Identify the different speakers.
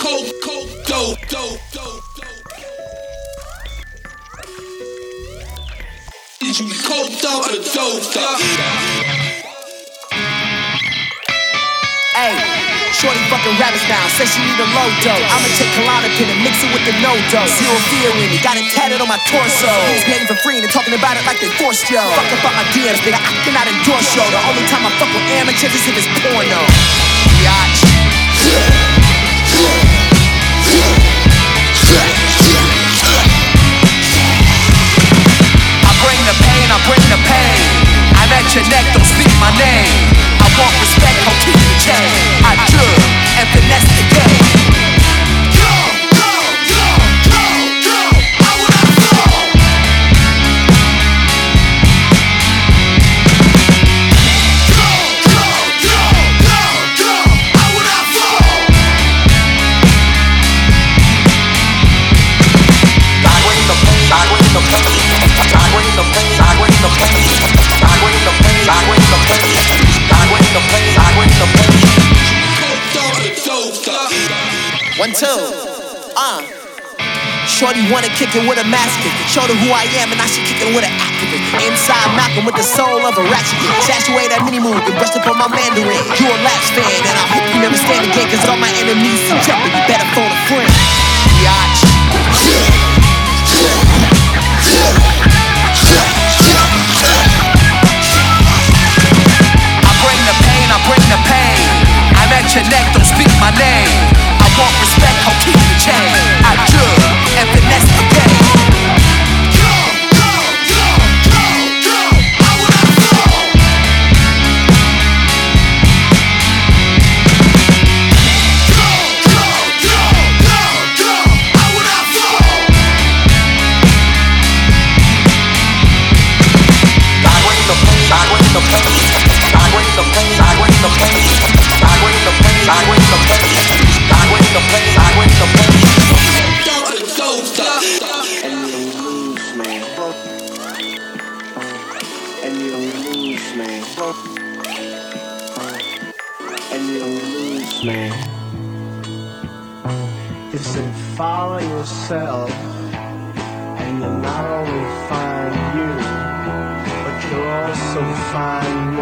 Speaker 1: dope, dope, dope, dope. Is you coked up or doped up?
Speaker 2: Hey, shorty fucking rabbits now. Says she need a low dose. I'ma take Klonopin and mix it with the no dose. Zero fear in it. Got it tatted on my torso. Niggas paying for free and talking about it like they forced yo. Fuck about my DMs, nigga. I cannot endorse yo. The only time I fuck with amateurs is if it's porno. One, two. Uh. Shorty wanna kick it with a masochist. Showed her who I am and I should kick it with an activist. Inside knocking with the soul of a ratchet. Saturate that mini move and brushed up on my Mandarin. You a Laps fan and I hope you never stand again. Cause all my enemies in jeopardy. Better phone a friend. I'm
Speaker 3: find you, but you'll also find